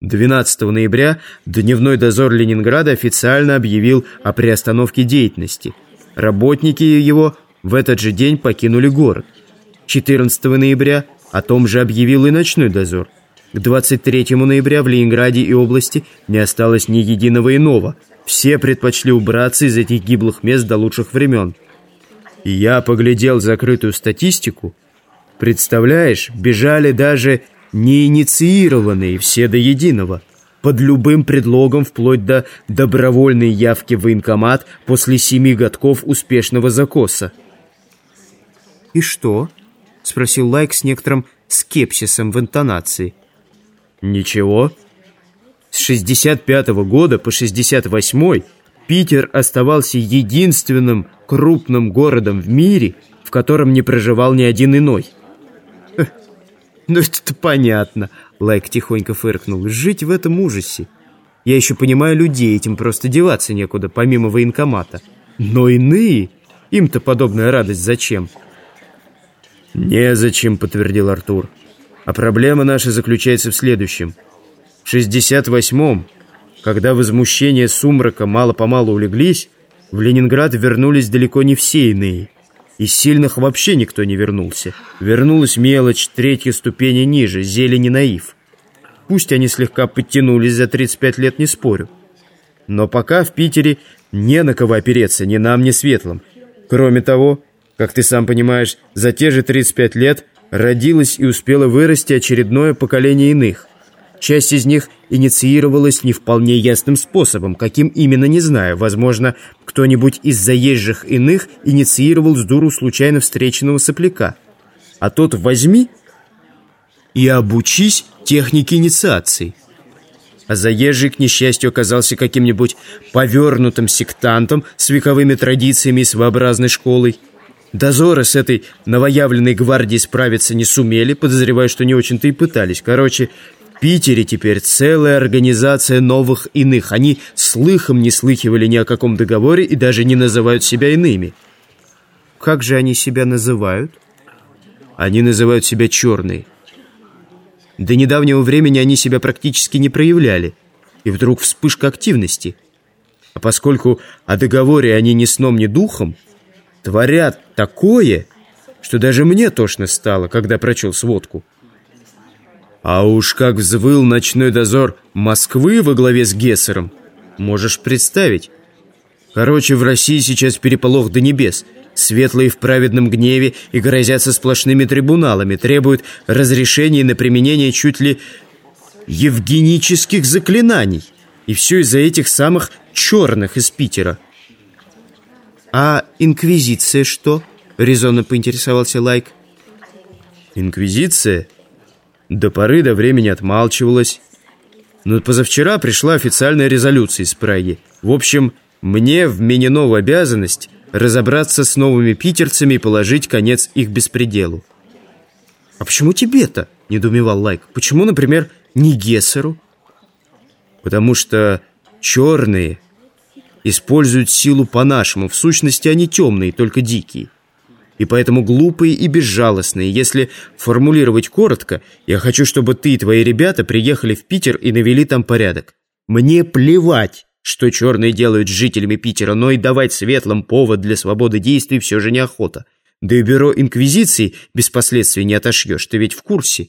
12 ноября дневной дозор Ленинграда официально объявил о приостановке деятельности. Работники его в этот же день покинули город. 14 ноября о том же объявил и ночной дозор. К 23 ноября в Ленинграде и области не осталось ни единого иного. Все предпочли убраться из этих гиблых мест до лучших времен. И я поглядел закрытую статистику. Представляешь, бежали даже неинициированные, все до единого, под любым предлогом вплоть до добровольной явки в военкомат после семи годков успешного закоса. «И что?» — спросил Лайк с некоторым скепсисом в интонации. «Ничего. С 65 -го года по 68 Питер оставался единственным крупным городом в мире, в котором не проживал ни один иной». «Ну это понятно», — Лайк тихонько фыркнул. «Жить в этом ужасе. Я еще понимаю людей, этим просто деваться некуда, помимо военкомата. Но иные, им-то подобная радость зачем?» «Незачем», — подтвердил Артур. «А проблема наша заключается в следующем. В 68-м, когда возмущение сумрака мало-помалу улеглись, в Ленинград вернулись далеко не все иные». Из сильных вообще никто не вернулся. Вернулась мелочь, третья ступени ниже, зелень и наив. Пусть они слегка подтянулись за 35 лет, не спорю. Но пока в Питере не на кого опереться, ни нам, ни светлым. Кроме того, как ты сам понимаешь, за те же 35 лет родилось и успело вырасти очередное поколение иных. Часть из них инициировалась не вполне ясным способом, каким именно не знаю. Возможно, кто-нибудь из заезжих иных инициировал с дуру случайно встреченного сопляка. А тот возьми и обучись технике инициации. А заезжий, к несчастью, оказался каким-нибудь повернутым сектантом с вековыми традициями и своеобразной школой. Дозоры с этой новоявленной гвардией справиться не сумели, подозреваю, что не очень-то и пытались. Короче, Питере теперь целая организация новых иных. Они слыхом не слыхивали ни о каком договоре и даже не называют себя иными. Как же они себя называют? Они называют себя черные. До недавнего времени они себя практически не проявляли. И вдруг вспышка активности. А поскольку о договоре они ни сном, ни духом, творят такое, что даже мне тошно стало, когда прочел сводку. А уж как взвыл ночной дозор Москвы во главе с Гессером, можешь представить. Короче, в России сейчас переполох до небес. Светлые в праведном гневе и грозятся сплошными трибуналами, требуют разрешения на применение чуть ли евгенических заклинаний. И все из-за этих самых черных из Питера. «А инквизиция что?» — резонно поинтересовался Лайк. «Инквизиция?» До поры до времени отмалчивалась. Но позавчера пришла официальная резолюция из Праги. В общем, мне вменено в обязанность разобраться с новыми питерцами и положить конец их беспределу. «А почему тебе-то?» – недоумевал Лайк. «Почему, например, не Гессеру?» «Потому что черные используют силу по-нашему. В сущности, они темные, только дикие и поэтому глупые и безжалостные. Если формулировать коротко, я хочу, чтобы ты и твои ребята приехали в Питер и навели там порядок. Мне плевать, что черные делают с жителями Питера, но и давать светлым повод для свободы действий все же неохота. Да и бюро Инквизиции без последствий не отошьешь, ты ведь в курсе.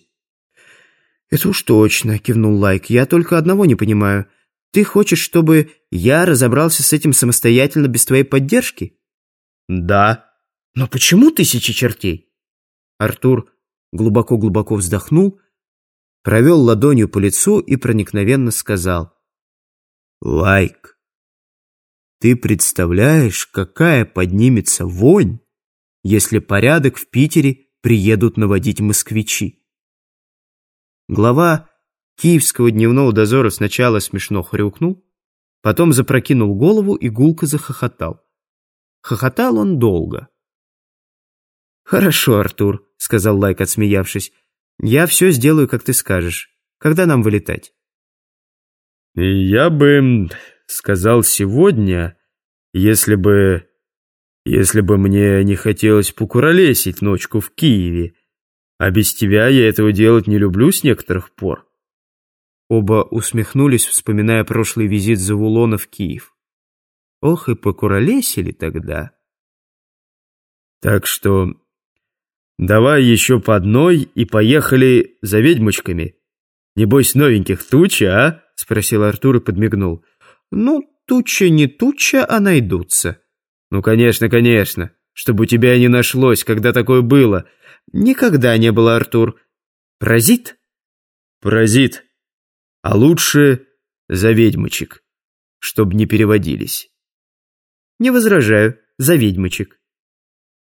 «Это уж точно», — кивнул Лайк. «Я только одного не понимаю. Ты хочешь, чтобы я разобрался с этим самостоятельно без твоей поддержки?» «Да», но почему тысячи чертей? Артур глубоко-глубоко вздохнул, провел ладонью по лицу и проникновенно сказал. «Лайк, ты представляешь, какая поднимется вонь, если порядок в Питере приедут наводить москвичи?» Глава киевского дневного дозора сначала смешно хрюкнул, потом запрокинул голову и гулко захохотал. Хохотал он долго. «Хорошо, Артур», — сказал Лайк, отсмеявшись. «Я все сделаю, как ты скажешь. Когда нам вылетать?» «Я бы сказал сегодня, если бы... если бы мне не хотелось покуролесить ночку в Киеве. А без тебя я этого делать не люблю с некоторых пор». Оба усмехнулись, вспоминая прошлый визит Завулона в Киев. Ох, и покуролесили тогда. Так что давай еще по одной и поехали за ведьмочками. Небось, новеньких туча, а? Спросил Артур и подмигнул. Ну, туча не туча, а найдутся. Ну, конечно, конечно. Чтобы у тебя не нашлось, когда такое было. Никогда не было, Артур. Паразит? Паразит. А лучше за ведьмочек, чтоб не переводились. Не возражаю, за ведьмочек.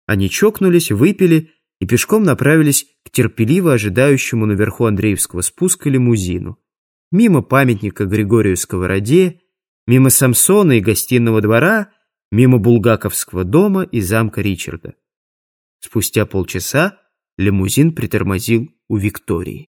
Они чокнулись, выпили и пешком направились к терпеливо ожидающему наверху Андреевского спуска лимузину. Мимо памятника Григорию Сковороде, мимо Самсона и гостиного двора, мимо Булгаковского дома и замка Ричарда. Спустя полчаса лимузин притормозил у Виктории.